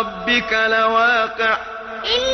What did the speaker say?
ربك لواقع. إن